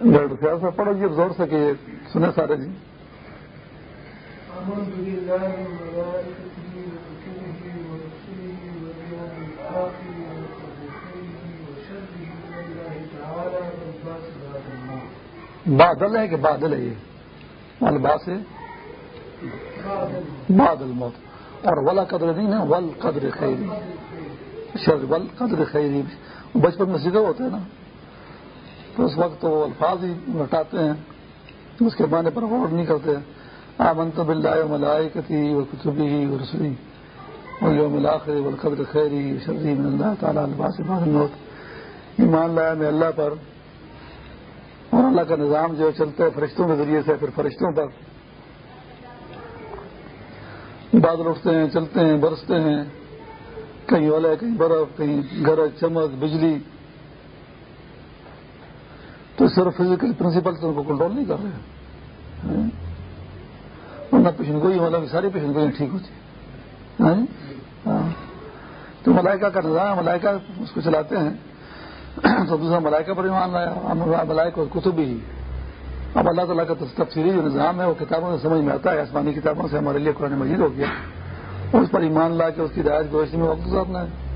خیال سے پڑھو جی زور سے کہ سنے سارے جی۔ بادل ہے کہ بادل ہے یہ؟ البا سے بادل موت۔ اور ولا قدر نہیں نا ول قدر خیری شر ول قدر خیری بچپن میں سیدھے ہوتے ہیں نا۔ تو اس وقت وہ الفاظ ہی لٹاتے ہیں، اس کے معنی پر غور نہیں کرتے۔ آمن تو بلّہ ملائے کتی وہ کتبی اور رسوئی اور یوم الآخر والقدر خیری شرری من اللہ تعالیٰ الباس نوت ایمان لایا میں اللہ پر۔ اور اللہ کا نظام جو چلتا ہے فرشتوں کے ذریعے سے، پھر فرشتوں پر۔ بادل اٹھتے ہیں، چلتے ہیں، برستے ہیں۔ کہیں اولا کہیں برف، کہیں گرج، چمک، بجلی۔ تو صرف فزیکل پرنسپل سے ان کو کنٹرول نہیں کر رہے ہاں؟ ورنہ پیشن گوئی مطلب ساری پیشن ٹھیک ہوتی۔ ہاں؟, ہاں۔ تو ملائکہ کا نظام، ملائکہ اس کو چلاتے ہیں۔ تو دوسرا ملائکہ پر ایمان لایا ملائکہ کتب بھی۔ اب اللہ تعالیٰ کا تفصیلی جو نظام ہے، وہ کتابوں سے سمجھ میں آتا ہے، آسمانی کتابوں سے ہمارے لیے قرآن مجید ہو گیا۔ اس پر ایمان لا کے اس کی رعایت گوشت میں وقت گزارنا ہے۔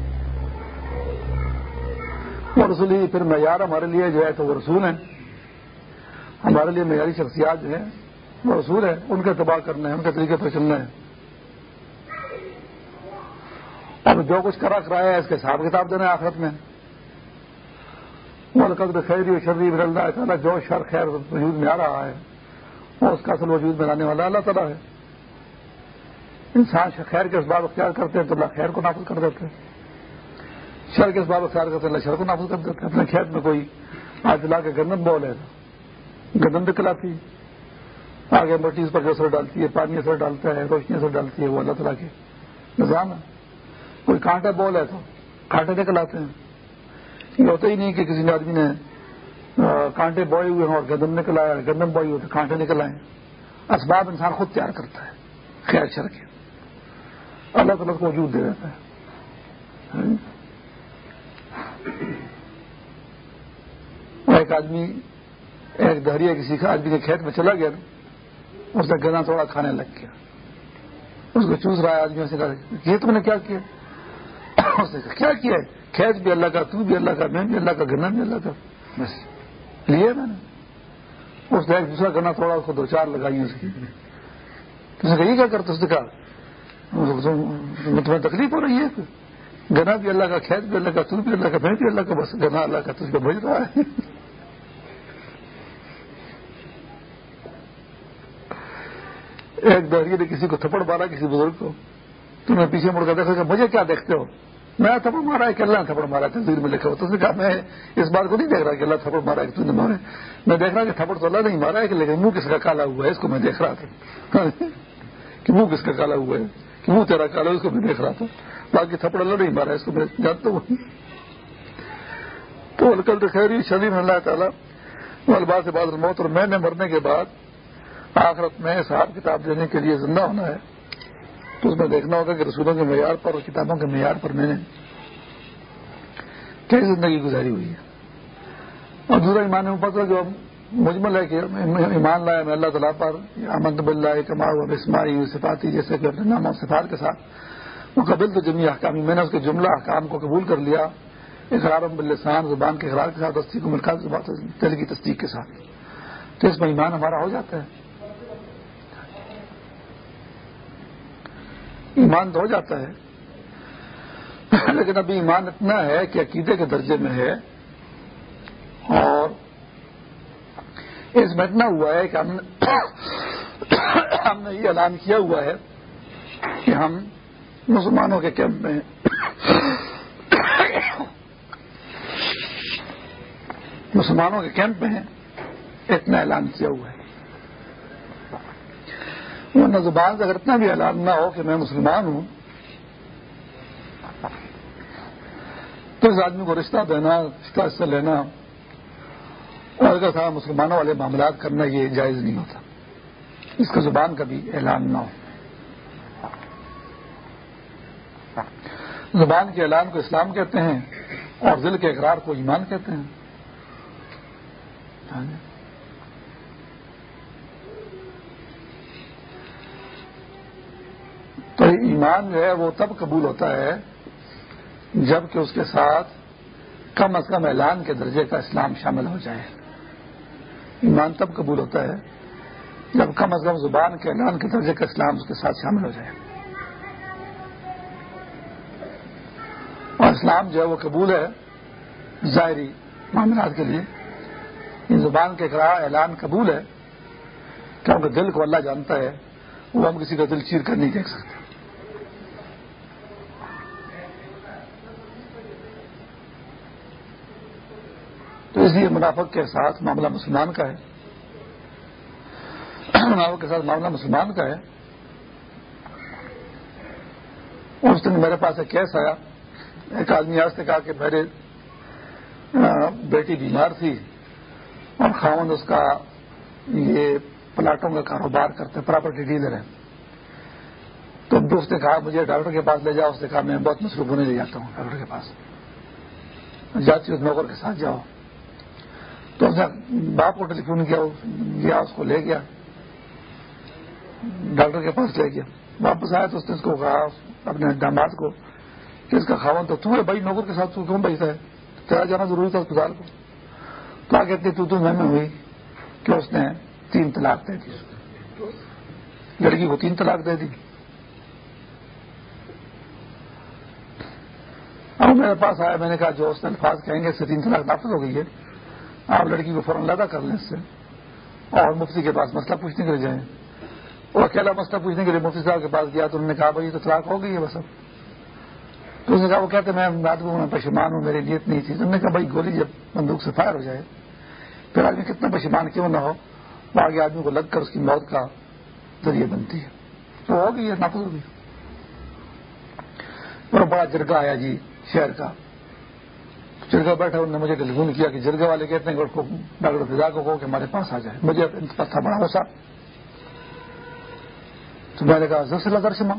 اور رسول پھر معیار ہمارے لیے جو ہے تو وہ رسول ہیں۔ ہمارے لیے معیاری شخصیات جو ہیں، وہ رسول ہیں۔ ان کا تباہ کرنا ہے، ان کے طریقے پر چلنا ہے۔ اب جو کچھ کرا کرایا ہے، اس کے حساب کتاب دینا ہے آخرت میں۔ قدر خیری شریف اللہ تعالیٰ۔ جو شر خیر وجود میں آ رہا ہے، وہ اس کا اصل وجود میں لانے والا اللہ تعالیٰ ہے۔ انسان خیر کے اسباب اختیار کرتے ہیں تو اللہ خیر کو نافذ کر دیتے ہیں شر کے اسباب اختیار کرتے ہیں، اللہ شر کو نافذ کر دیتے ہیں، اپنے کھیت میں کوئی آج لا کے گندم بول ہے۔ گندم دکھلاتی آگے مٹی اس پر جو اثر ڈالتی ہے، پانی اثر ڈالتا ہے، روشنی اثر ڈالتی ہے، وہ اللہ تعالیٰ کے نظام ہے۔ کوئی کانٹے بول ہے تو کانٹے نکل آتے ہیں۔ یہ ہوتا ہی نہیں کہ کسی نے آدمی نے کانٹے بوئے ہوئے ہیں اور گندم نکل آیا گندم بوئی ہوئے تو کانٹے نکل آئے اسباب انسان خود تیار کرتا ہے، خیر شر کے۔ اللہ تعالیٰ کو وجود دے دیتا ہے۔ ایک آدمی، ایک دہریا کسی کا آدمی کے کھیت میں چلا گیا، اس نے گنا تھوڑا کھانے لگ گیا۔ اس کو چوس رہا ہے آدمی سے کہا، یہ تم نے کیا کیا؟ اس نے کہا، کیا کیا؟ ہے کھیت بھی اللہ کا، تو بھی اللہ کا، میں بھی اللہ کا گنا بھی اللہ کا۔ بس لیے میں نے۔ اس نے ایک دوسرا گنا تھوڑا اس کو دو چار لگائی اس کی۔ تو نے کہا، یہ کیا کرتا اس نے کہا تمہیں تکلیف ہو رہی ہے۔ گنا بھی اللہ کا، کھیت بھی اللہ کا، تو بھی اللہ کا، میں بھی اللہ کا، بس گنا اللہ کا تجھ کو بھیج رہا ہے۔ ایک دہری نے کسی کو تھپڑ مارا، کسی بزرگ کو۔ تمہیں پیچھے مڑ کر دیکھا کہ مجھے کیا دیکھتے ہو؟ میں تھپڑ مارا ہے کہ اللہ نے تھپڑ مارا تصویر میں لکھا ہو تو نے کہا، میں اس بات کو نہیں دیکھ رہا کہ اللہ تھپڑ مارا ہے کہ نے مارے میں دیکھ رہا کہ تھپڑ تو اللہ نہیں مارا ہے کہ لیکن منہ کس کا کالا ہوا ہے؟ اس کو میں دیکھ رہا تھا۔ کہ منہ کس کا کالا ہوا ہے؟ کہ منہ تیرا کالا ہے، اس کو میں دیکھ رہا تھا۔ باقی تھپڑ اللہ نہیں مارا ہے، اس کو میں جانتا ہوں۔ تو کل تو خیر شدید اللہ تعالیٰ البا سے بعد موت اور میں نے مرنے کے بعد آخرت میں صاحب کتاب دینے کے لیے زندہ ہونا ہے، تو اس میں دیکھنا ہوگا کہ رسولوں کے معیار پر اور کتابوں کے معیار پر میں نے کیسی زندگی گزاری ہوئی ہے۔ اور دوسرا ایمان پتہ جو مجمل ہے کہ ایمان لایا میں اللہ تعالیٰ پر امن بلّہ کما و بسمائی صفاتی، جیسے کہ اپنے نام و صفات کے ساتھ۔ وہ قبل تو جمی احکامی، میں نے اس کے جملہ احکام کو قبول کر لیا۔ اقرار بلسان زبان کے اقرار کے ساتھ دستی کو ملکا دل کی تصدیق کے ساتھ۔ تو اس میں ایمان ہمارا ہو جاتا ہے۔ ایمان تو ہو جاتا ہے۔ لیکن ابھی ایمان اتنا ہے کہ عقیدے کے درجے میں ہے۔ اور اس میں اتنا ہوا ہے کہ ہم ہم نے یہ اعلان کیا ہوا ہے کہ ہم مسلمانوں کے کیمپ میں مسلمانوں کے کیمپ میں ہیں اتنا اعلان کیا ہوا ہے۔ ورنہ زبان سے اگر اتنا بھی اعلان نہ ہو کہ میں مسلمان ہوں، تو اس آدمی کو رشتہ دینا، رشتہ سے لینا، اور اگر تھا مسلمانوں والے معاملات کرنا یہ جائز نہیں ہوتا۔ اس کا زبان کا بھی اعلان نہ ہو۔ زبان کے اعلان کو اسلام کہتے ہیں اور دل کے اقرار کو ایمان کہتے ہیں ہاں جی۔ تو ایمان جو ہے وہ تب قبول ہوتا ہے جبکہ اس کے ساتھ کم از کم اعلان کے درجے کا اسلام شامل ہو جائے۔ ایمان تب قبول ہوتا ہے جب کم از کم زبان کے اعلان کے درجے کا اسلام اس کے ساتھ شامل ہو جائے۔ اور اسلام جو ہے وہ قبول ہے ظاہری معاملات کے لیے۔ ان زبان کے اقرار اعلان قبول ہے۔ کیونکہ دل کو اللہ جانتا ہے، وہ ہم کسی کا دل چیر کر نہیں دیکھ سکتے۔ تو اس لیے منافق کے ساتھ معاملہ مسلمان کا ہے۔ منافق کے ساتھ معاملہ مسلمان کا ہے۔ اس دن میرے پاس ایک کیس آیا۔ ایک آدمی آج سے کہا کہ میرے بیٹی بیمار تھی اور خاون اس کا یہ پلاٹوں کا کاروبار کرتے، پراپرٹی ڈیلر ہے۔ تو دوست نے کہا، مجھے ڈاکٹر کے پاس لے جاؤ۔ اس نے کہا، میں بہت مصروف ہونے لے جاتا ہوں ڈاکٹر کے پاس۔ جاتی ہوں نوکر کے ساتھ جاؤ۔ تو اس نے باپ کو ٹیلی فون کیا گیا اس کو لے گیا، ڈاکٹر کے پاس لے گیا۔ واپس آیا تو اس نے اس کو کہا، اپنے داماد کو، کہ اس کا خاون تو تمہارے بھائی نوکر کے ساتھ کیوں بھائی ہے؟ تیرا جانا ضروری تھا اسپتال کو۔ تو آگے اتنی تو میں ہوئی کہ اس نے تین طلاق دے دی۔ لڑکی کو تین طلاق دے دی۔ اب میرے پاس آیا، میں نے کہا، جو اس نے الفاظ کہیں گے، اس سے تین طلاق نافذ ہو گئی ہے۔ آپ لڑکی کو فوراً لدا کر لیں اس سے۔ اور مفتی کے پاس مسئلہ پوچھنے کے لیے جائیں۔ اور اکیلا مسئلہ پوچھنے کے لیے مفتی صاحب کے پاس گیا تو انہوں نے کہا، بھائی تو طلاق ہو گئی ہے بس اب۔ تو اس نے کہا، وہ کہتے میں کو میں پشمان ہوں میری نیت نہیں تھی تو نے کہا، بھائی، گولی جب بندوق سے فائر ہو جائے، پھر آدمی کتنا پشمان کیوں نہ ہو؟ وہ آگے آدمی کو لگ کر اس کی موت کا ذریعہ بنتی ہے۔ تو ہو گئی ہے، نافذ ہوگی اور بڑا جرگا آیا جی شہر کا۔ جرگا بیٹھا انہوں نے مجھے ٹیلیفون کیا کہ جرگا والے کہتے ہیں کہ ڈاکٹر فضا کو کہو کہ ہمارے پاس آ جائے۔ مجھے ان پاس تھا، بڑا غصہ۔ تو میں نے کہا زر سے لدر سے ماں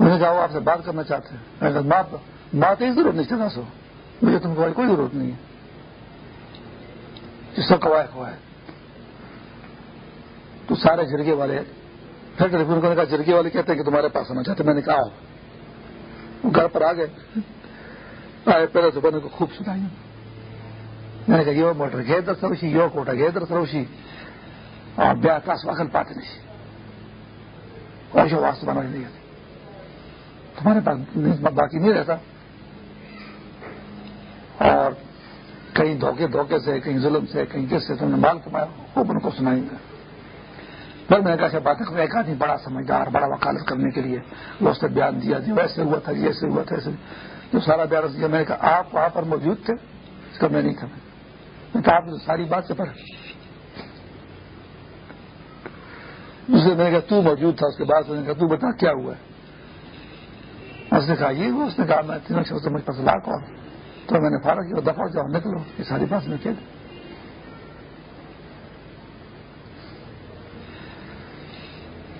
میں نے کہا، وہ آپ سے بات کرنا چاہتے ہیں۔ میں نے کہا بات ہی ضرورت نہیں چاہتا سو۔ مجھے تم کو کوئی ضرورت نہیں ہے۔ جس کا کوائے کوائے تو سارے جرگے والے، پھر ٹیلیفون کرنے کا جرگے والے کہتے ہیں کہ تمہارے پاس آنا چاہتے میں نے کہا گھر پر آ گئے۔ پہلے تو بنے کو خوب سنائی۔ میں نے کہا یہ موٹر گئے در سروشی یہ کوٹا گئے در سروشی۔ اور بیا کا سواگل پاتے نہیں۔ اور جو واسطے بنا نہیں تمہارے پاس باقی نہیں رہتا۔ اور کہیں دھوکے دھوکے سے، کہیں ظلم سے، کہیں کس سے تم نے مال کمایا، خوب ان کو سنائیں گے پھر میں نے کہا اچھا، بات ایک آدمی بڑا سمجھدار، بڑا وکالت کرنے کے لیے۔ وہ اس نے بیان دیا جی ویسے ہوا تھا ایسے ہوا تھا، ایسے جو سارا بیان دیا میں نے کہا، آپ وہاں پر موجود تھے، اس کا میں نہیں تھا۔ میں کہا، آپ نے ساری بات سے پڑھ دوسرے میں نے کہا، تو موجود تھا۔ اس کے بعد میں نے کہا، تو بتا کیا ہوا ہے؟ اس نے کہا، یہ وہ اس نے کہا، میں تینوں شخص مجھ پر لاکھ اور تو میں نے فارغ کیا دفعہ جاؤ، نکلو۔ یہ ساری بات میں کہہ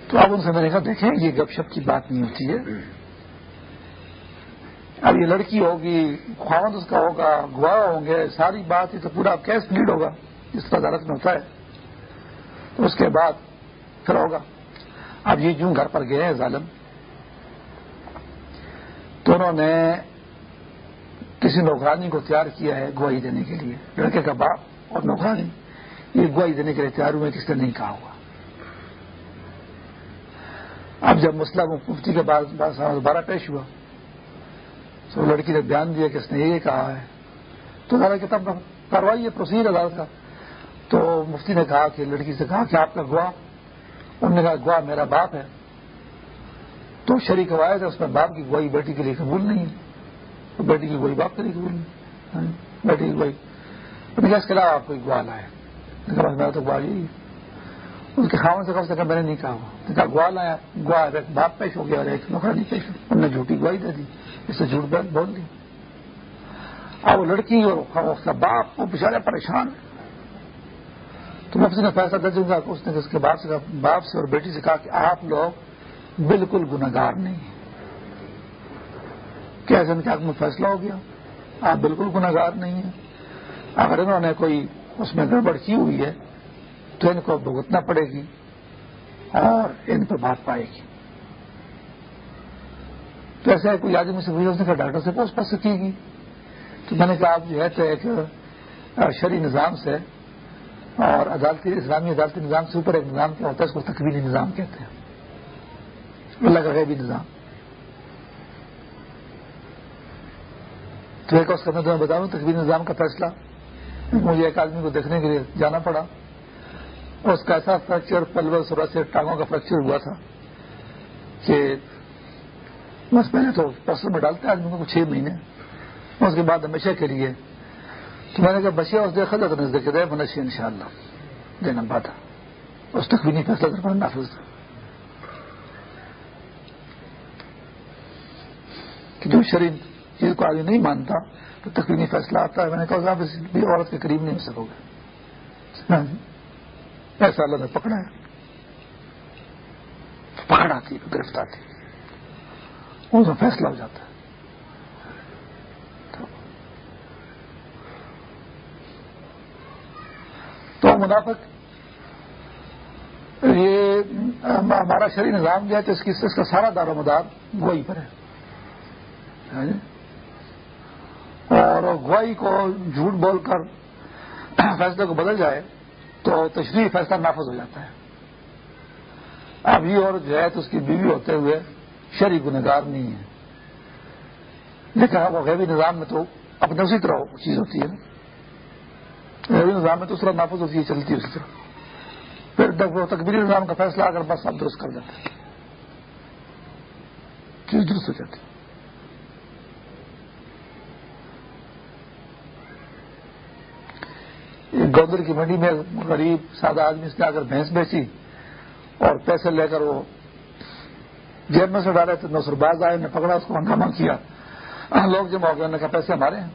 تو اب ان سے میں نے کہا، دیکھیں، یہ گپ شپ کی بات نہیں ہوتی ہے۔ اب یہ لڑکی ہوگی خواہد اس کا ہوگا، گواہ ہوں گے، ساری بات ہی تو پورا کیس لیڈ ہوگا، جس کا عدالت میں ہوتا ہے۔ تو اس کے بعد پھر ہوگا۔ اب یہ جوں گھر پر گئے ہیں ظالم۔ تو انہوں نے کسی نوکرانی کو تیار کیا ہے گواہی دینے کے لیے۔ لڑکے کا باپ اور نوکرانی۔ یہ گواہی دینے کے لیے تیار ہوئے کس نے نہیں کہا ہوا اب جب مسئلہ مفتی کے بعد دوبارہ پیش ہوا تو لڑکی نے بیان دیا کہ اس نے یہ کہا ہے۔ تو ذرا کتاب کاروائی ہے پروسیجر عدالت کا۔ تو مفتی نے کہا کہ لڑکی سے کہا کہ آپ کا گواہ انہوں نے کہا گواہ میرا باپ ہے۔ تو شریک روایت ہے اس میں باپ کی گواہی بیٹی کے لیے قبول نہیں ہے۔ بیٹی کی گواہی باپ کے لیے قبول نہیں ہاں، بیٹی کی گواہی۔ اس کے علاوہ آپ کوئی گواہ لائے۔ میرا تو گواہ یہی اس کے خاون سے کم سے کم میں نے نہیں کہا کہا گواہ لایا، گواہ ایک باپ پیش ہو گیا اور ایک نوکرا نہیں پیش ہو، انہوں نے جھوٹی گواہی دے دی۔ اس سے جھوٹ بول دی۔ اب وہ لڑکی اور اس کا باپ وہ بچارے پریشان تو میں نے فیصلہ درج ہوں گا اس نے اس کے باپ سے باپ سے اور بیٹی سے کہا کہ آپ لوگ بالکل گناگار نہیں ہیں۔ کیا جن کے حق میں فیصلہ ہو گیا؟ آپ بالکل گناگار نہیں ہیں۔ اگر انہوں نے کوئی اس میں گڑبڑ کی ہوئی ہے تو ان کو بھگتنا پڑے گی اور ان پر بات پائے گی۔ تو ایسے کوئی آدمی سے پوچھا اس نے کہا ڈاکٹر سے پوچھ پاس کی گی۔ تو میں نے کہا آپ جو ہے تو ایک شری نظام سے اور عدالتی اسلامی عدالتی نظام سے اوپر ایک نظام کیا ہوتا ہے، اس کو تقویلی نظام کہتے ہیں۔ اللہ کا غیبی نظام۔ تو ایک اس کا میں تمہیں بتاؤں تقویلی نظام کا فیصلہ۔ مجھے ایک آدمی کو دیکھنے کے لیے جانا پڑا۔ اس کا ایسا فریکچر پلور سورا سے ٹانگوں کا فریکچر ہوا تھا کہ بس پہلے تو پسر میں ڈالتے آدمی کو چھ مہینے۔ اس کے بعد ہمیشہ کے لیے۔ تو میں نے کہا بچے اور دیکھا تھا تو دیکھے منشی ان شاء اللہ دینا بات اس تک بھی نہیں فیصلہ کر پڑا نافذ کہ جو شریف چیز کو آگے نہیں مانتا، تو تقوینی فیصلہ آتا۔ ہے میں نے کہا بھی عورت کے قریب نہیں ہو سکو گے۔ ہاں جی۔ ایسا اللہ نے پکڑا ہے۔ پکڑ آتی گرفت آتی اس میں فیصلہ ہو جاتا ہے۔ تو منافق، یہ ہمارا شرعی نظام جو ہے تو اس کی اس کا سارا دار و مدار گوئی پر ہے۔ یعنی، اور گوائی کو جھوٹ بول کر فیصلے کو بدل جائے تو تشریح فیصلہ نافذ ہو جاتا ہے۔ اب یہ اور جو ہے تو اس کی بیوی ہوتے ہوئے شہری گنگار نہیں ہے۔ لیکن وہ غیبی نظام میں تو اپنے اسی طرح چیز ہوتی ہے۔ غیبی نظام میں تو اس طرح نافذ ہوتی ہے، چلتی ہے اسی طرح۔ پھر جب وہ تقبیری نظام کا فیصلہ، اگر بس آپ درست کر دیتے ہیں چیز درست ہو جاتی ہے۔ گودر کی منڈی میں غریب، سادہ آدمی سے آ کر بھینس بیچی اور پیسے لے کر وہ جیب میں سے ڈالے تو نوسر باز آئے نے پکڑا، اس کو ہنگامہ کیا۔ لوگ جمع ہو گئے نے کہا پیسے ہمارے ہیں۔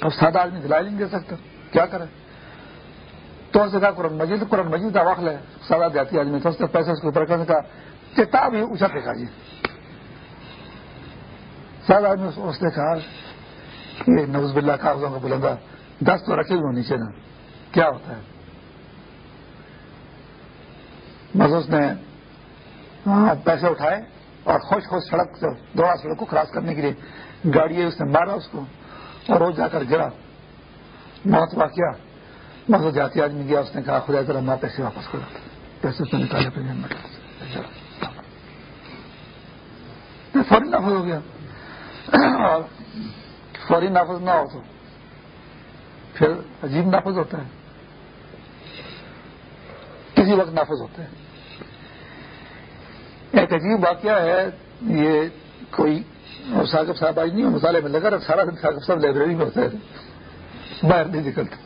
اب سادہ آدمی دلائی نہیں دے سکتا، کیا کرے؟ تو اس نے کہا، قرآن مجید قرآن مجید کا وقت ہے۔ سادہ جاتی آدمی تو اس نے پیسے اس کے اوپر کرنے کا کتاب ہی اونچا پھینکا جی۔ سادہ آدمی اس نے کہا کہ نوز بلّہ کاغذوں کا بلندا دس تو رکھے ہوئے نیچے نا۔ کیا ہوتا ہے؟ بس اس نے ہاں، پیسے اٹھائے اور خوش خوش سڑک سے دوڑا سڑک کو کراس کرنے کے لیے گاڑی اس نے مارا اس کو اور وہ جا کر گرا۔ موت کیا بس جاتی آدمی گیا، اس نے کہا خدا ذرا ماں پیسے واپس کرو۔ پیسے تو نکالے فوری نافذ ہو گیا۔ اور فوری نافذ نہ ہو تو پھر عجیب نافذ ہوتا ہے کسی وقت نافذ ہوتا ہے ایک عجیب واقعہ ہے، یہ کوئی ثاقب صاحب آج نہیں مسالے میں لگا رہا سارا دن ثاقب صاحب لائبریری میں ہوتا ہے باہر نہیں نکلتا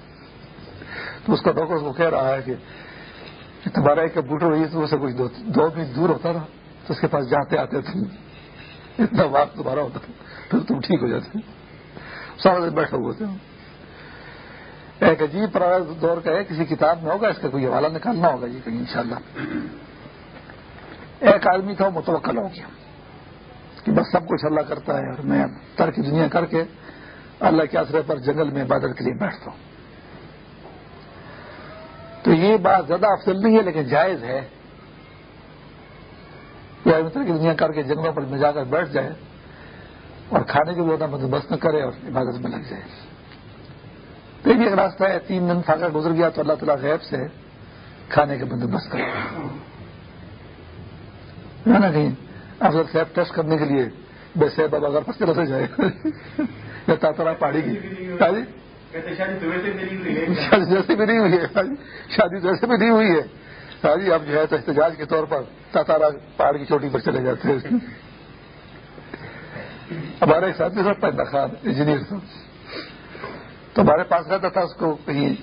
تو اس کا ڈاکٹر کو کہہ رہا ہے کہ تمہارا ایک کمپیوٹر ہوئی تو اسے کچھ دو میل دور ہوتا نا تو اس کے پاس جاتے آتے تھے۔ اتنا بات تمہارا ہوتا پھر تم ٹھیک ہو جاتے سارا دن بیٹھے ہوئے تھے۔ ایک عجیب پرانا دور کا ہے، کسی کتاب میں ہوگا، اس کا کوئی حوالہ نکالنا ہوگا جی کہیں انشاءاللہ۔ ایک آدمی تھا متوقع ہو گیا، کہ بس سب کچھ اللہ کرتا ہے اور میں ترک دنیا کر کے اللہ کے اثر پر جنگل میں عبادت کے لیے بیٹھتا ہوں۔ تو یہ بات زیادہ افضل نہیں ہے، لیکن جائز ہے۔ کہ آدمی ترک دنیا کر کے جنگلوں پر میں جا کر بیٹھ جائے اور کھانے کے بھی بندوبست نہ کرے اور عبادت میں لگ جائے۔ تو بھی ایک راستہ ہے تین دن فاقہ گزر گیا تو اللہ تعالیٰ غیب سے کھانے کے بندوبست کرے۔ نا کہیں افضل صاحب ٹیسٹ کرنے کے لیے بے صحب اب اگر پس رسے جائے۔ یا تاطرا پہاڑی کی شادی جیسے بھی نہیں ہوئی ہے۔ شادی جیسے بھی نہیں ہوئی ہے۔ ہاں جی؟ اب جو ہے تو احتجاج کے طور پر تاتارا پہاڑ کی چوٹی پر چلے جاتے ہیں۔ ہمارے ایک ساتھی سب پیدا خان انجینئر تھا تو ہمارے پاس رہتا تھا اس کو کہیں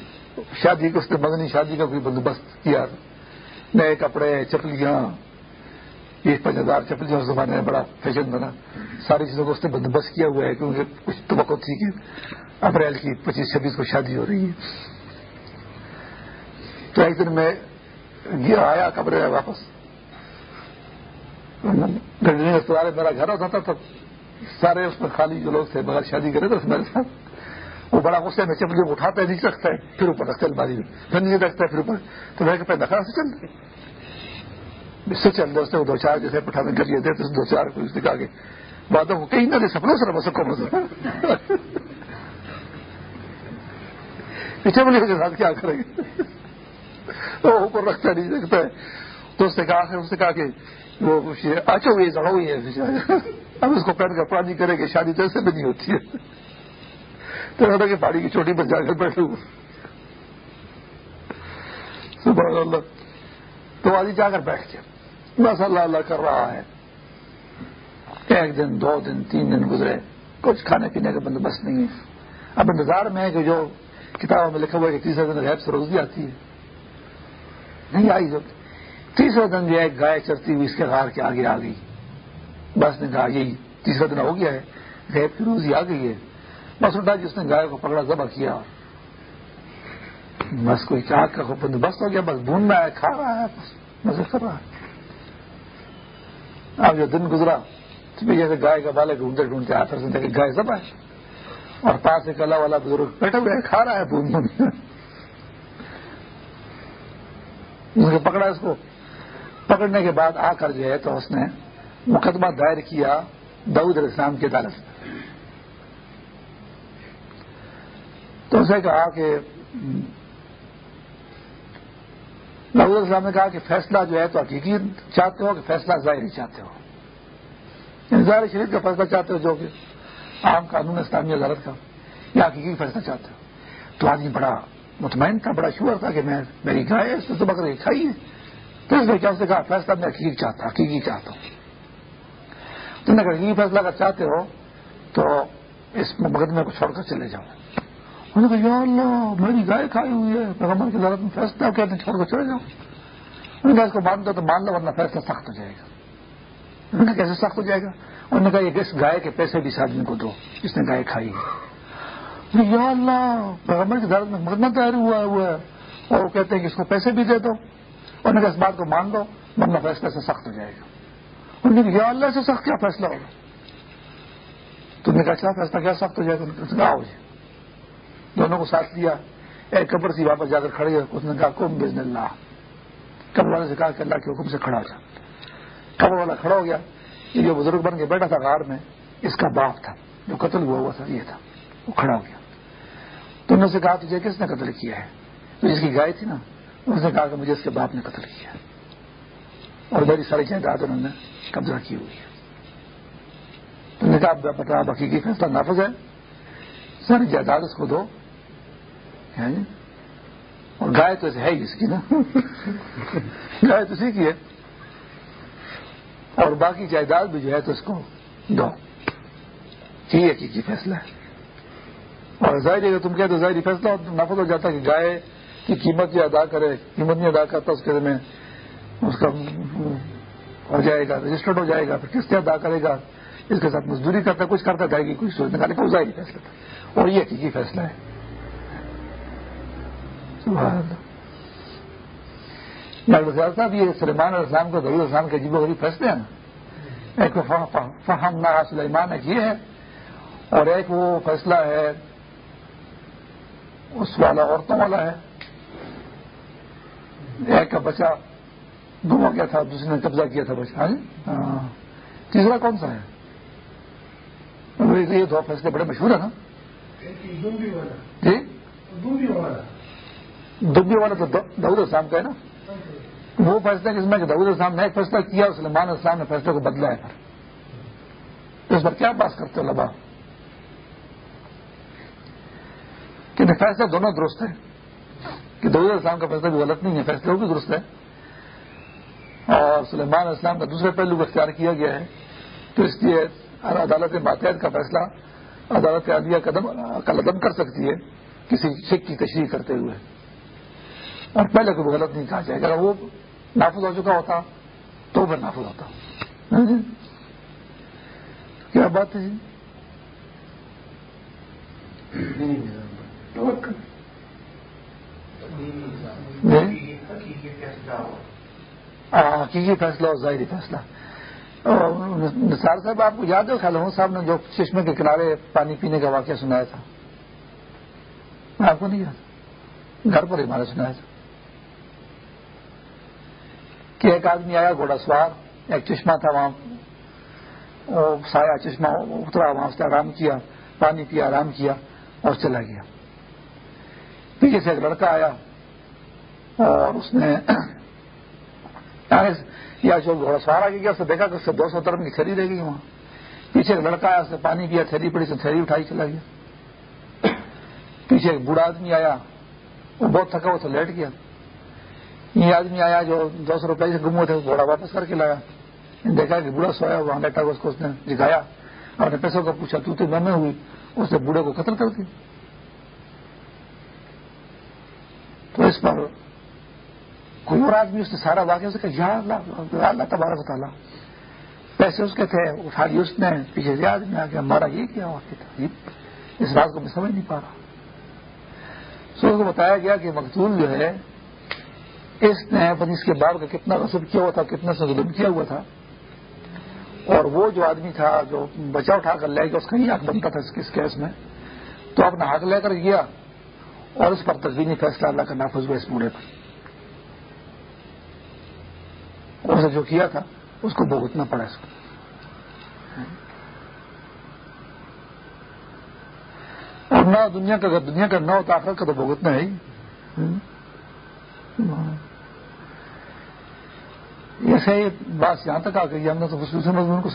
شادی کو اس نے مدنی شادی کا کوئی بندوبست کیا۔ نئے کپڑے، چپلیاں۔ یہ پانچ ہزار چپلیاں اس زمانے میں بڑا فیشن بنا۔ ساری چیزوں کو اس نے بندوبست کیا ہوا ہے کیونکہ کچھ توقع تھی کہ اپریل کی پچیس چھبیس کو شادی ہو رہی ہے۔ تو ایک دن میں گیا، آیا کپڑے واپس۔ میرا گھر ہوتا تھا۔ تب سارے اس میں خالی جو لوگ تھے بغیر شادی کرے تو میرے ساتھ وہ بڑا غصے میں چپلی کو اٹھاتا ہے نیچے رکھتا ہے۔ پھر اوپر رکھتا ہے الماری میں پھر نیچے رکھتا ہے، پھر اوپر۔ تو میں کہ دکھا سے چل اس سے چل رہے اس دو چار جیسے پٹھانے کر لیے تھے دو چار کو دکھا کے باتوں کو کہیں نہ سپنوں سے بس کو مزہ چپلی کے ساتھ کیا کریں گے؟ وہ اوپر رکھتا ہے نیچے رکھتا ہے۔ تو اس نے کہا اس نے کہا کہ وہ اچھا ہوئی زڑا ہوئی ہے اب اس کو پہن کر پرانی کرے کہ شادی تو ایسے بھی نہیں ہوتی ہے۔ تو رہتا کہ پہاڑی کی چوٹی پر جا کر بیٹھوں۔ سبحان اللہ۔ تو آدھی جا کر بیٹھ گیا بس اللہ اللہ کر رہا ہے۔ ایک دن، دو دن، تین دن گزرے۔ کچھ کھانے پینے کا بندوبست نہیں ہے۔ اب انتظار میں ہے کہ جو کتابوں میں لکھا ہوا ہے کہ تیسرے دن غیب سے روزی آتی ہے۔ نہیں آئی جو تیسرا دن جو ہے گائے چرتی ہوئی اس کے غار کے آگے آ گئی۔ بس نے کہا یہی تیسرا دن ہو گیا ہے۔ غیب کی روزی آ گئی ہے۔ بس اٹھا جس نے گائے کو پکڑا، ذبح کیا۔ بس کوئی چاک کا بندوبست ہو گیا، بس بھون رہا ہے کھا رہا ہے، بس مزے کر رہا ہے۔ اب جو دن گزرا، تو جیسے گائے کا بالے ڈھونڈتے ڈھونڈتے آتا سنتے کہ گائے ذبح ہے۔ اور پاس ایک اللہ والا بزرگ بیٹھا ہوا ہے، کھا رہا ہے بھون بھون۔ مجھے پکڑا اس کو۔ پکڑنے کے بعد آ کر جو ہے تو اس نے مقدمہ دائر کیا دعود علیہ السلام کی عدالت تو اسے کہا کہ دعود السلام نے کہا کہ فیصلہ جو ہے تو حقیقی چاہتے ہو کہ فیصلہ ظاہری چاہتے ہو؟ یعنی ظاہر شریف کا فیصلہ چاہتے ہو جو کہ عام قانون اسلامی عدالت کا، یا حقیقی فیصلہ چاہتے ہو؟ تو آدمی بڑا مطمئن تھا، بڑا شور تھا کہ میں، میری گائے اس تو بکر کھائی ہے۔ تو اس نے کیا کہا فیصلہ میں حقیقی چاہتا حقیقی چاہتا ہوں۔ تم نے اگر حقیقی فیصلہ اگر چاہتے ہو تو اس مقدمے کو چھوڑ کر چلے جاؤ۔ انہوں نے کہا یا اللہ میری گائے کھائی ہوئی ہے پیغمبر کی ضرورت میں فیصلہ کہتے ہیں چھوڑ کر چلے جاؤ انہوں نے کہا اس کو مان دو تو مان لو ورنہ فیصلہ سخت ہو جائے گا انہوں نے کیسے سخت ہو جائے گا انہوں نے کہا یہ اس گائے کے پیسے بھی اس آدمی کو دو جس نے گائے کھائی ہے یا اللہ پیغمبر کی ضرورت میں مقدمہ تیار ہوا ہوا ہے اور وہ کہتے ہیں کہ اس کو پیسے بھی دے دو انہوں نے کہا اس بات کو مان دو ورنہ فیصلہ سے سخت ہو جائے گا انہوں نے کہا یا اللہ سے سخت کیا فیصلہ ہوگا تم نے کہا کیا فیصلہ کیا سخت ہو جائے گا دونوں کو ساتھ لیا ایک قبر سی واپس جا کر کھڑے اس نے کہا کم بزن اللہ۔ قبر والے سے کہا کہ اللہ کے حکم سے کھڑا جا۔ قبر والا کھڑا ہو گیا، یہ جو بزرگ بن کے بیٹھا تھا غار میں، اس کا باپ تھا، جو قتل ہوا ہوا تھا، یہ تھا، وہ کھڑا ہو گیا۔ تم نے سے کہا، تجھے کس نے قتل کیا ہے؟ تو جس کی گائے تھی نا اس نے کہا کہ مجھے اس کے باپ نے قتل کیا اور میری ساری جائیداد انہوں نے قبضہ کی ہوئی ہے۔ تم نے کہا بتا حقیقی فیصلہ نافذ ہے۔ ساری جائیداد اس کو دو۔ اور گائے تو ہے ہی اس کی نا۔ گائے تو اسی کی ہے۔ اور باقی جائیداد بھی جو ہے تو اس کو دو۔ یہ حقیقی فیصلہ ہے۔ اور ظاہر اگر تم کہتے ظاہری فیصلہ نفل ہو جاتا کہ گائے کی قیمت جو ادا کرے قیمت نہیں ادا کرتا اس کے میں اس کا ہو جائے گا رجسٹرڈ ہو جائے گا پھر کس ادا کرے گا اس کے ساتھ مزدوری کرتا کچھ کرتا جائے گی کچھ سوچنے کا ظاہری فیصلہ تھا۔ اور یہ حقیقی فیصلہ ہے۔ ڈاکٹر صاحب یہ سلیمان السلام کو ضرور السلام کے عجیب و غریب فیصلے ہیں نا ایک فہم نہ سلیمان ایک یہ ہے اور ایک وہ فیصلہ ہے اس والا عورتوں والا ہے ایک کا بچہ گما گیا تھا دوسرے نے قبضہ کیا تھا بچہ تیسرا کون سا ہے یہ دو فیصلے بڑے مشہور ہیں نا جی دبی والا تو دعود السلام کا ہے نا؟ وہ فیصلہ کس میں کہ دعود السلام نے ایک فیصلہ کیا اور سلمان السلام نے فیصلے کو بدلا ہے۔ پھر اس پر کیا بات کرتے ہو لبا؟ کہ فیصلہ دونوں درست ہے کہ دعود السلام کا فیصلہ بھی غلط نہیں ہے فیصلہ وہ بھی درست ہے اور سلیمان اسلام کا دوسرے پہلو کو اختیار کیا گیا ہے۔ تو اس لیے عدالت ماتحت کا فیصلہ عدالت عالیہ قدم کا قدم کر سکتی ہے، کسی سکھ کی تشریح کرتے ہوئے۔ اور پہلے کو بھی غلط نہیں کہا جائے اگر وہ نافذ ہو چکا ہوتا تو پھر نافذ ہوتا۔ ہاں جی؟ کیا بات ہے جی؟ حقیقی فیصلہ اور ظاہری فیصلہ۔ نثار صاحب آپ کو یاد ہے خیال ہوں صاحب نے جو چشمے کے کنارے پانی پینے کا واقعہ سنایا تھا؟ آپ کو نہیں یاد؟ گھر پر ہی ہمارے سنا ہے کہ ایک آدمی آیا گھوڑا سوار، ایک چشمہ تھا وہاں سایہ چشمہ اترا، وہاں سے آرام کیا، پانی پیا، آرام کیا اور چلا گیا۔ پیچھے سے ایک لڑکا آیا اور اس نے یا جو گھوڑا سوار آ گیا، اس نے دیکھا کہ اس سے دو سو درم کی تھری رہ گئی وہاں۔ پیچھے ایک لڑکا آیا، اس نے پانی پیا تھری پڑی سے تھری اٹھائی، چلا گیا۔ پیچھے ایک بوڑھا آدمی آیا، وہ بہت تھکا وہ لیٹ گیا۔ یہ آدمی آیا جو دو سو روپئے سے گم ہوئے تھے گھوڑا واپس کر کے لایا۔ دیکھا کہ بوڑھا سویا وہاں لیٹا اس کو اس نے جگایا۔ اور نے پیسوں کا پوچھا، تو تو میں ہوئی؟ اس نے بوڑھے کو قتل کر دی تو اس پر کوئی اور آدمی اس نے سارا واقعہ سے کہا، یا اللہ تبارک تعالیٰ۔ پیسے اس کے تھے، اٹھا لیے اس نے، پیچھے سے آدمی آ کے ہمارا یہ کیا واقع تھا اس بات کو میں سمجھ نہیں پا رہا۔ سو کو بتایا گیا کہ مقتول جو ہے اس نے اس کے باپ کا کتنا رسب کیا ہوا تھا، کتنا سے ظلم کیا ہوا تھا۔ اور وہ جو آدمی تھا، جو بچا اٹھا کر لے گیا، اس کا ہی حق بنتا تھا اس کیس میں۔ تو اپنا حق لے کر گیا اور اس پر تقوینی فیصلہ اللہ کا نافذ ہوا اس بوڑھے پر۔ اسے جو کیا تھا، اس کو بھگتنا پڑا اس کو۔ اور نہ دنیا کا اگر دنیا کا نہ ہوتا آخر کا تو بھگتنا ہے ہی۔ ایسے ہی بات یہاں تک آ گئی ہم نے تو خصوصی مضمون کو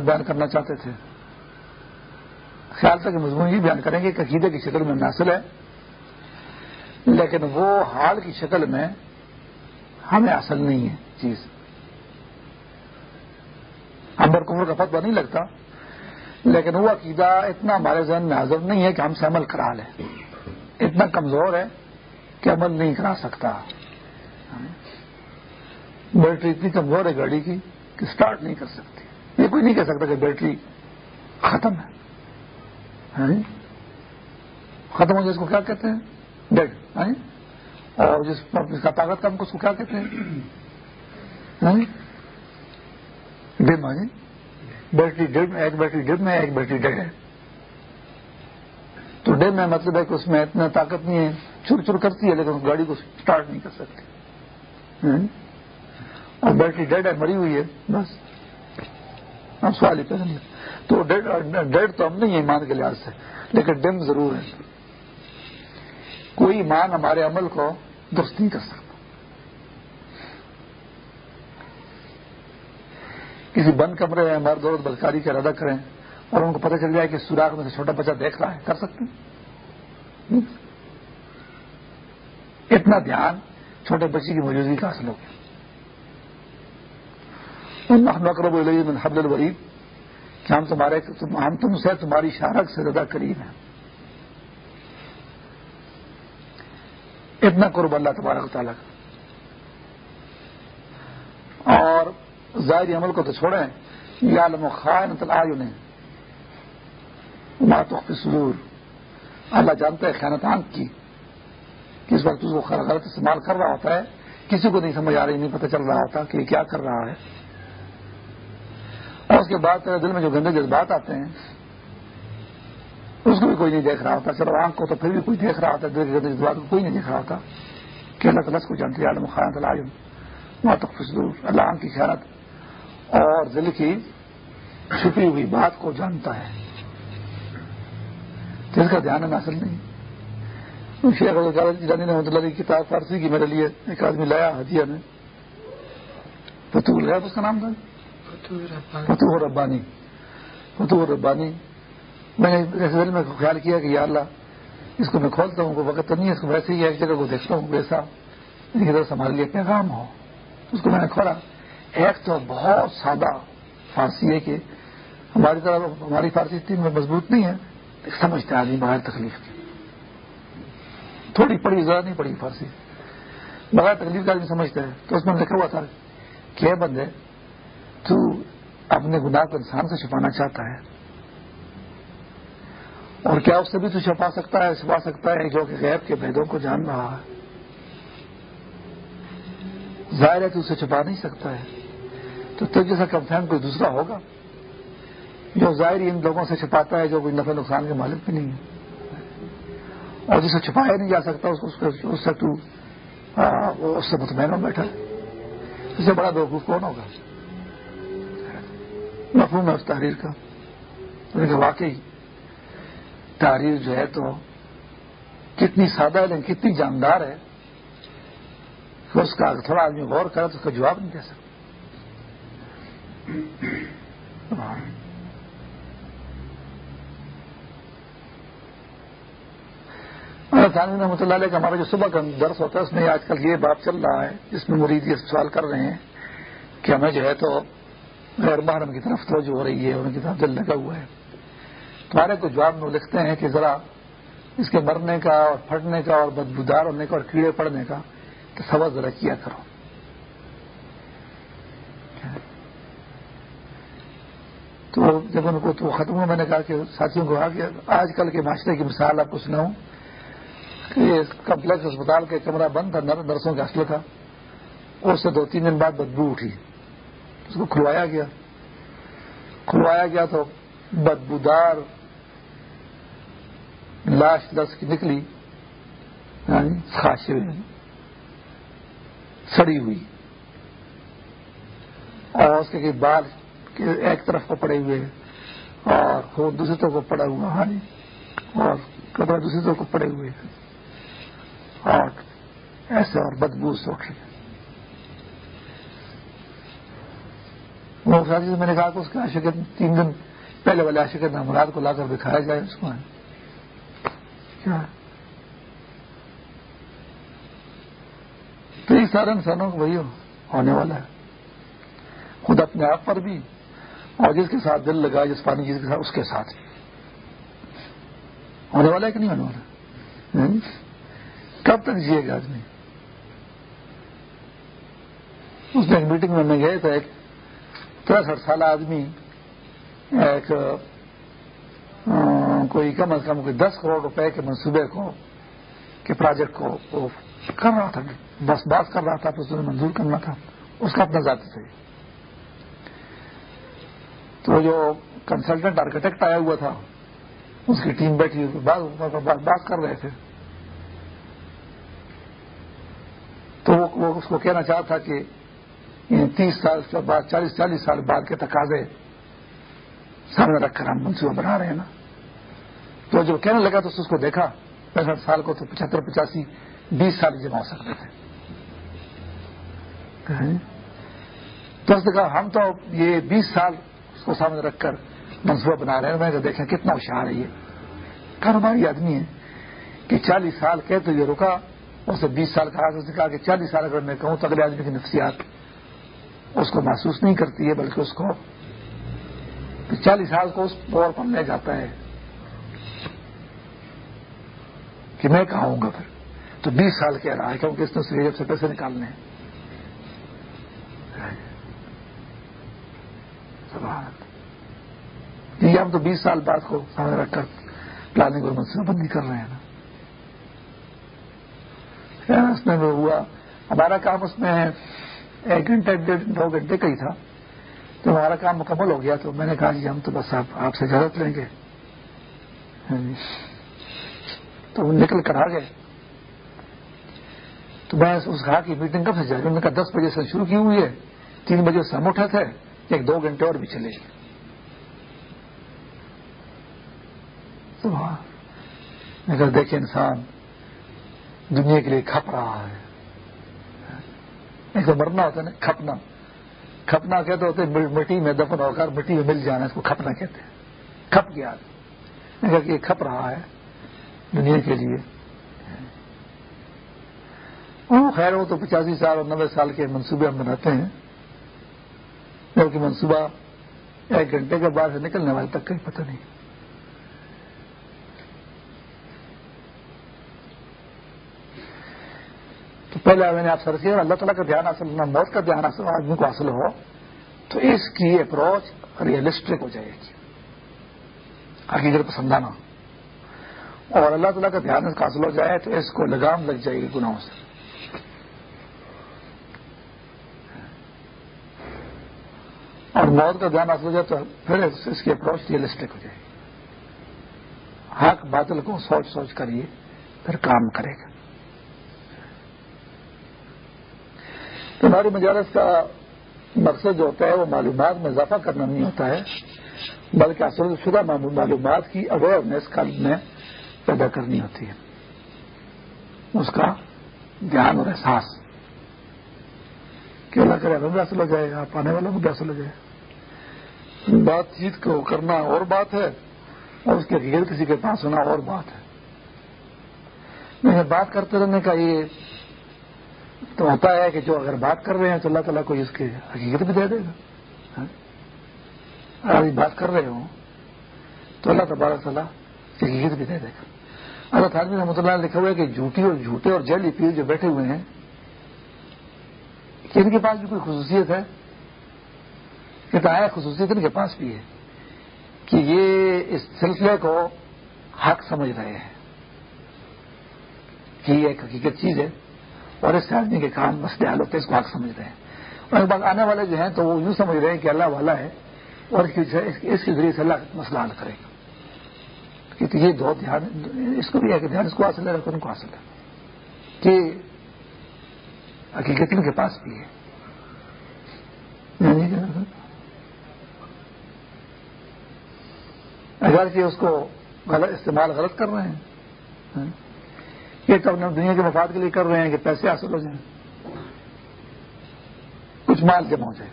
بیان کرنا چاہتے تھے۔ خیال تھا کہ مضمون یہ بیان کریں گے کہ عقیدے کی شکل میں ناصل ہے، لیکن وہ حال کی شکل میں ہمیں اصل نہیں ہے چیز۔ ہم پر کمر کا فتوا نہیں لگتا، لیکن وہ عقیدہ اتنا ہمارے ذہن میں حاضر نہیں ہے کہ ہم سے عمل کرا لیں۔ اتنا کمزور ہے کہ عمل نہیں کرا سکتا۔ بیٹری اتنی کمزور ہے گاڑی کی کہ سٹارٹ نہیں کر سکتی۔ یہ کوئی نہیں کہہ سکتا کہ بیٹری ختم ہے۔ ہاں جی؟ ختم ہو جائے اس کو کیا کہتے ہیں؟ ڈیڈ ہاں جی؟ اور جس کا طاقت کم کو اس کو کیا کہتے ہیں؟ ہاں جی؟ ڈم ہے بیٹری ڈم ایک بیٹری ڈم ہے، ایک بیٹری ڈیڈ ہے۔ تو ڈم میں مطلب ہے کہ اس میں اتنا طاقت نہیں ہے، چور چور کرتی ہے، لیکن اس گاڑی کو اسٹارٹ نہیں کر سکتی۔ اور بیٹری ڈیڈ ہے مری ہوئی ہے۔ بس۔ ہم سوال ہی پہلے تو ڈیڈ تو ہم نہیں ہے ایمان کے لحاظ سے، لیکن ڈم ضرور ہے کوئی ایمان ہمارے عمل کو درست نہیں کر سکتا۔ کسی بند کمرے میں مرد عورت بلکاری کا ارادہ کریں اور ان کو پتہ چل جائے کہ سوراخ میں سے چھوٹا بچہ دیکھ رہا ہے، کر سکتے ہیں؟ اتنا دھیان چھوٹے بچے کی موجودگی کا حاصل ہو۔ گیا نقرب حبل الورید کہ ہم تمہارے ہم تم سے تمہاری شارک سے زیادہ قریب ہیں۔ اتنا قرب اللہ تبارک تعالیٰ کا۔ اور ظاہری عمل کو تو چھوڑیں۔ یا علم خان تلاج انہیں ماتوق سرور اللہ جانتا ہے خیانت آنکھ کی۔ کس وقت اس کو غلط استعمال کر رہا ہوتا ہے، کسی کو نہیں سمجھ آ رہی، نہیں پتہ چل رہا ہوتا کہ یہ کیا کر رہا ہے۔ اور اس کے بعد تیرے دل میں جو گندے جذبات آتے ہیں، اس کو بھی کوئی نہیں دیکھ رہا ہوتا۔ چلو آنکھ کو تو پھر بھی کوئی دیکھ رہا ہوتا دل کے گندے جذبات کو کوئی نہیں دیکھ رہا ہوتا۔ کہ اللہ تعالیٰ کو جانتے عالم خیانت العالم ماتوق فضلور اللہ آنکھ کی خیانت اور دل کی چھپی ہوئی بات کو جانتا ہے۔ جس کا دھیان ہے اصل نہیں۔ شیخ جانی رحمۃ اللہ کی کتاب فارسی کی میرے لیے ایک آدمی لایا، ہدیہ میں۔ فتح ہے اس کا نام تھا؟ فتح ربانی فتح ربانی میں نے ایسے دل میں خیال کیا کہ یا اللہ، اس کو میں کھولتا ہوں، کوئی وقت تو نہیں ہے، اس کو ویسے ہی ایک جگہ کو دیکھتا ہوں ویسا ادھر ہمارے لیے پیغام ہو۔ اس کو میں نے کھولا۔ ایک تو بہت سادہ فارسی ہے کہ ہماری طرح ہماری فارسی اتنی مضبوط نہیں ہے، سمجھتے آدمی بغیر تکلیف کی۔ تھوڑی پڑی، زیادہ نہیں پڑی فارسی۔ بغیر تکلیف کا آدمی سمجھتا ہے تو اس میں لکھا ہوا تھا کہ بندے، تو اپنے گناہ کو انسان سے چھپانا چاہتا ہے۔ اور کیا اس سے بھی تو چھپا سکتا ہے، چھپا سکتا ہے جو کہ غیب کے بھیدوں کو جان رہا ہے۔ ظاہر ہے تو اسے چھپا نہیں سکتا ہے۔ تو تب جیسا کم کوئی دوسرا ہوگا؟ جو ظاہر ان لوگوں سے چھپاتا ہے، جو کوئی نفع نقصان کے مالک بھی نہیں ہے۔ اور جسے چھپایا نہیں جا سکتا، اس سے تو اس سے مطمئن ہو بیٹھا۔ اس سے بڑا بیوقوف کون ہوگا؟ مفہوم ہے اس تحریر کا۔ کہ واقعی، تحریر جو ہے تو کتنی سادہ ہے، لیکن کتنی جاندار ہے۔ اس کا تھوڑا آدمی غور کرے تو اس کا جواب نہیں دے سکتا۔ رحمۃ اللہ علیہ کا ہمارا جو صبح کا درس ہوتا ہے، اس میں آج کل یہ بات چل رہا ہے، جس میں مرید یہ سوال کر رہے ہیں کہ ہمیں جو ہے تو غیر محرم کی طرف توجہ ہو رہی ہے ان کی طرف دل لگا ہوا ہے۔ تمہارے کو جواب میں لکھتے ہیں کہ ذرا اس کے مرنے کا اور پھٹنے کا اور بدبودار ہونے کا اور کیڑے پڑنے کا تصور ذرا کیا کرو۔ تو جب ان کو تو ختم ہوا، میں نے کہا کہ ساتھیوں کو کہا کہ آج کل کے معاشرے کی مثال آپ کو سناؤں۔ کہ کمپلیکس اسپتال کا کمرہ بند تھا نرسوں کا۔ اسلحہ تھا اس سے دو تین دن بعد بدبو اٹھی۔ اس کو کھلوایا گیا۔ کھلوایا گیا تو بدبودار لاش دس کی نکلی یعنی سڑی ہوئی۔ اور اس کے بال ایک طرف کو پڑے ہوئے اور خون دوسری طرف کو پڑا ہوا ہاں اور کپڑا دوسری طرف کو پڑے ہوئے۔ اور ایسے اور بدبو سوکھی۔ وہ سے میں نے کہا کہ اس کے عاشق تین دن پہلے والے عاشق مراد کو لا کر دکھایا جائے، اس کو۔ کیا؟ تو یہ سارے انسانوں کو وہی ہونے والا ہے۔ خود اپنے آپ پر بھی اور جس کے ساتھ دل لگا، جس پانی جس کے ساتھ، اس کے ساتھ۔ ہونے والا ہے کہ نہیں ہونے والا؟ کب تک جیے گا آدمی؟ اس میں ایک میٹنگ میں میں گئے تھے ایک تریسٹھ سالہ آدمی، ایک کوئی کم از کم کوئی دس کروڑ روپے کے منصوبے کو، کے پروجیکٹ کو وہ کر رہا تھا، بس بات کر رہا تھا تو اس نے منظور کرنا تھا، اس کا اپنا ذاتی صحیح۔ تو جو کنسلٹنٹ آرکیٹیکٹ آیا ہوا تھا، اس کی ٹیم بیٹھی بات کر رہے تھے تو وہ اس کو کہنا چاہتا تھا کہ تیس سال کے بعد چالیس چالیس سال بعد کے تقاضے سامنے رکھ کر ہم منصوبہ بنا رہے ہیں نا۔ تو جب کہنے لگا تو اس کو دیکھا۔ پینسٹھ سال کو تو پچہتر پچاسی بیس سال جمع ہو سکتے تھے۔ جی۔ تو اس نے کہا، ہم تو یہ بیس سال اس کو سامنے رکھ کر منصوبہ بنا رہے ہیں۔ میں دیکھا کتنا ہوشیار ہے یہ۔ کاروباری آدمی ہے کہ چالیس سال کہ تو یہ رکا۔ اسے بیس سال کا سے کہا کہ چالیس سال اگر میں کہوں تو اگلے آدمی کی نفسیات اس کو محسوس نہیں کرتی ہے، بلکہ اس کو چالیس سال کو اس دور پر لے جاتا ہے کہ میں کہاں ہوں گا پھر؟ تو بیس سال کہہ رہا ہے کیونکہ اس نے جب سے پیسے نکالنے ہیں۔ جی ہم تو بیس سال بعد کو سامنے رکھ کر پلاننگ اور منصوبہ بندی کر رہے ہیں نا۔ اس میں ہوا۔ ہمارا کام اس میں ایک گھنٹے ڈیڑھ دو گھنٹے کا ہی تھا۔ تو ہمارا کام مکمل ہو گیا تو میں نے کہا جی ہم تو بس آپ سے اجازت لیں گے۔ ہاں جی۔ تو وہ نکل کر آ گئے۔ تو میں اس کہا کی میٹنگ کب سے جاری انہوں نے کہا دس بجے سے شروع کی ہوئی ہے؟ تین بجے سے ہم اٹھے تھے، ایک دو گھنٹے اور بھی چلے۔ اگر ہاں۔ دیکھے انسان۔ دنیا کے لیے کھپ رہا ہے۔ ایک تو مرنا ہوتا ہے نا، کھپنا۔ کھپنا کہتے ہوتے مٹی میں دفن ہو کر مٹی میں مل جانا، اس کو کھپنا کہتے ہیں۔ کھپ گیا۔ کہ کھپ رہا ہے دنیا کے لیے۔ وہ خیر وہ تو پچاسی سال اور نبے سال کے منصوبے ہم بناتے ہیں۔ جبکہ منصوبہ ایک گھنٹے کے بعد سے نکلنے والے تک کہیں پتہ نہیں تو پہلے میں نے آپ سر سے اللہ تعالیٰ کا دھیان حاصل ہونا، موت کا دھیان حاصل آدمی کو حاصل ہو، تو اس کی اپروچ ریئلسٹک ہو جائے گی۔ حقیقت پسندانہ۔ اور اللہ تعالیٰ کا دھیان حاصل ہو جائے تو اس کو لگام لگ جائے گی گناہوں سے۔ اور موت کا دھیان حاصل ہو جائے تو پھر اس کی اپروچ ریئلسٹک ہو جائے گی۔ حق بادل کو سوچ سوچ کر یہ پھر کام کرے گا۔ تمہاری مجالس کا مقصد جو ہوتا ہے وہ معلومات میں اضافہ کرنا نہیں ہوتا ہے، بلکہ اصل شدہ معلومات کی اویئرنیس قلب میں پیدا کرنی ہوتی ہے۔ اس کا دھیان اور احساس۔ کہ اللہ کرے ہمیں بھی حاصل ہو جائے گا پانے والوں کو بھی حاصل ہو جائے گا۔ بات چیت کو کرنا اور بات ہے، اور اس کے حقیقت کسی کے پاس ہونا اور بات ہے۔ بات کرتے رہنے کا یہ تو ہوتا ہے کہ جو اگر بات کر رہے ہیں تو اللہ تعالیٰ کو اس کی حقیقت بھی دے دے گا۔ ہاں؟ اگر بات کر رہے ہوں تو اللہ تبارک تعالیٰ حقیقت بھی دے دے گا۔ اللہ تعالیٰ رحمۃ اللہ نے لکھا ہوا ہے کہ جھوٹی اور جھوٹے اور جیلی پیر جو بیٹھے ہوئے ہیں کہ ان کے پاس بھی کوئی خصوصیت ہے؟ کہ آیا خصوصیت ان کے پاس بھی ہے کہ یہ اس سلسلے کو حق سمجھ رہے ہیں۔ کہ یہ ایک حقیقت چیز ہے۔ اور اس سے آدمی کے کام مسئلے حل ہوتے ہیں اس کو حق سمجھ رہے ہیں۔ اور بعد آنے والے جو ہیں تو وہ یوں سمجھ رہے ہیں کہ اللہ والا ہے اور اس کے ذریعے سے اللہ مسئلہ حل کرے گا۔ کیونکہ یہ دو دھیان اس کو بھی ہے کہ دھیان اس کو حاصل ہے ان کو حاصل ہے کہ حقیقت ان کے پاس بھی ہے۔ یعنی اگر کہ اس کو غلط استعمال غلط کر رہے ہیں ہاں، یہ تو اپنے دنیا کے مفاد کے لیے کر رہے ہیں کہ پیسے حاصل ہو جائیں۔ کچھ مال جمع ہو جائے۔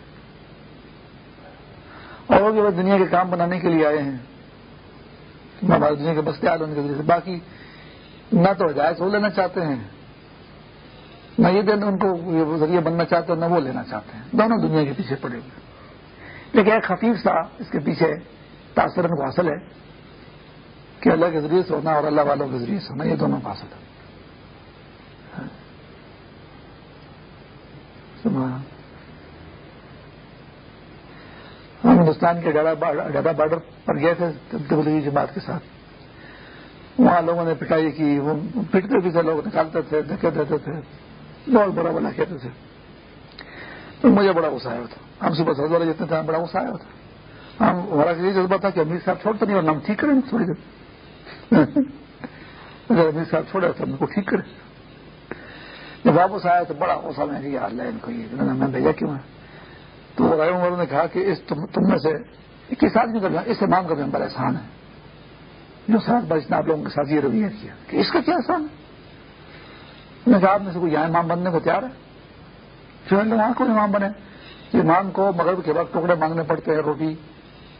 اور وہ جو دنیا کے کام بنانے کے لیے آئے ہیں ہمارے دنیا کے بستے آل ہونے کے ذریعے باقی نہ تو ہدایت وہ لینا چاہتے ہیں۔ نہ یہ دن ان کو ذریعے بننا چاہتے ہیں، نہ وہ لینا چاہتے ہیں۔ دونوں دنیا کے پیچھے پڑے ہوئے لیکن ایک خفیف سا اس کے پیچھے تاثر ان کو حاصل ہے کہ اللہ کے ذریعے سے ہونا اور اللہ والوں کے ذریعے سے ہونا، یہ دونوں کو حاصل ہے۔ ہم ہندوستان کے ڈاڈا بارڈر پر گئے تھے تبلیغی جماعت کے ساتھ۔ وہاں لوگوں نے پٹائی کی، وہ پٹتے بھی تھے، لوگ نکالتے تھے، دھکے دیتے تھے۔ بہت بڑا بڑا کہتے تھے۔ تو مجھے بڑا غصہ آیا تھا۔ ہم صبح سر والے جتنے تھے بڑا غصہ آیا تھا۔ ہم ہمارا یہ جذبہ تھا کہ امیر صاحب چھوڑتے نہیں اور ہم ٹھیک کریں تھوڑی دیر۔ اگر امیر صاحب چھوڑے تو ہم کو ٹھیک کریں۔ جب واپس آیا تو بڑا غصہ میں کہ یار ان کو یہ میں بھیجا کیوں ہے؟ تو رائے عمر نے کہا کہ اس تم میں سے کس آدمی کا اس امام کا بھی بڑا احسان ہے جو سات بار آپ لوگوں کے ساتھ یہ رویہ کیا، کہ اس کا کیا احسان ہے؟ نے کہا، آپ میں سے کوئی یہاں امام بننے کو تیار ہے؟ پھر وہاں کو امام بنے؟ امام کو مغرب کے وقت ٹکڑے مانگنے پڑتے ہیں، روٹی،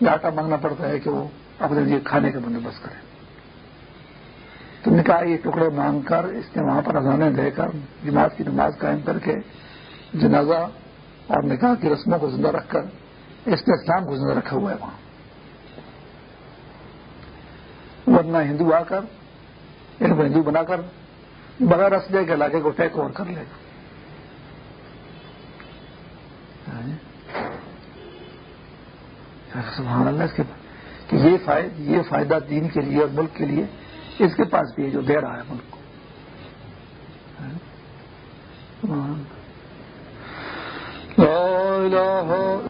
یا آٹا مانگنا پڑتا ہے کہ وہ اپنے لیے کھانے کا بندوبست کرے۔ تم نے کہا یہ ٹکڑے مانگ کر اس نے وہاں پر اذانے دے کر جماعت کی نماز قائم کر کے جنازہ اور نکاح کی رسموں کو زندہ رکھ کر اس نے اسلام کو زندہ رکھا ہوا ہے وہاں۔ ورنہ ہندو آ کر ان کو ہندو بنا کر بغیر اسلحے کے علاقے کو ٹیک اوور کر لے۔ گا سبحان اللہ، اس کے کہ یہ فائدہ دین کے لیے اور ملک کے لیے اس کے پاس بھی ہے جو دے رہا ہے ملک کو۔ ہاں۔ لا الہ